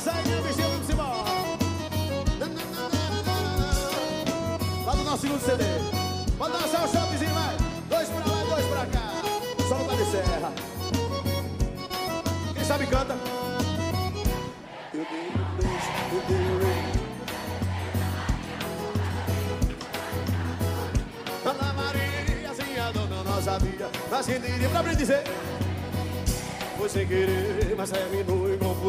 sainha, bichinha, vamos embora. Lá o nosso segundo CD. Bora dançar o shopzinho, vai. Dois pra lá, dois pra cá. Só não tá de serra. Quem sabe canta. Eu dei um beijo, eu dei um beijo. Ana a dona nossa vida, mas quem diria pra me dizer? Foi sem querer, mas é terminou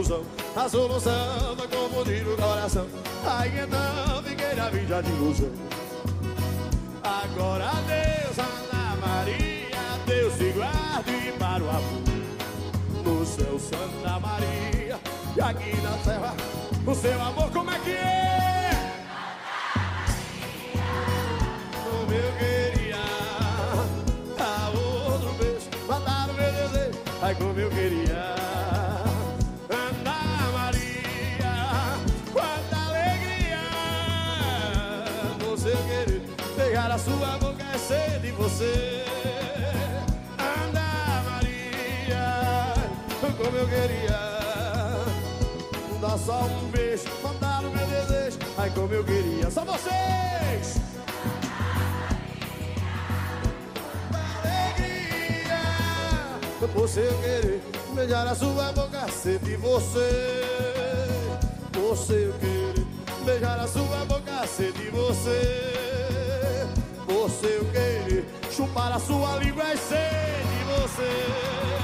confusão. A solução foi confundir o coração. Aí então fiquei na vida de ilusão. Agora Deus, Ana Maria, Deus te guarde para o amor. No céu, Santa Maria, e aqui na terra, o seu amor, como é que é? Como eu queria a outro beijo, matar o meu desejo, ai como eu pegar a sua boca é ser de você. Ana Maria, como eu queria. Dá só um beijo, mandar o meu desejo, ai como eu queria. Só vocês! alegria Você querer beijar a sua boca ser de você Você querer beijar a sua boca ser de você chupar a sua língua e ser de você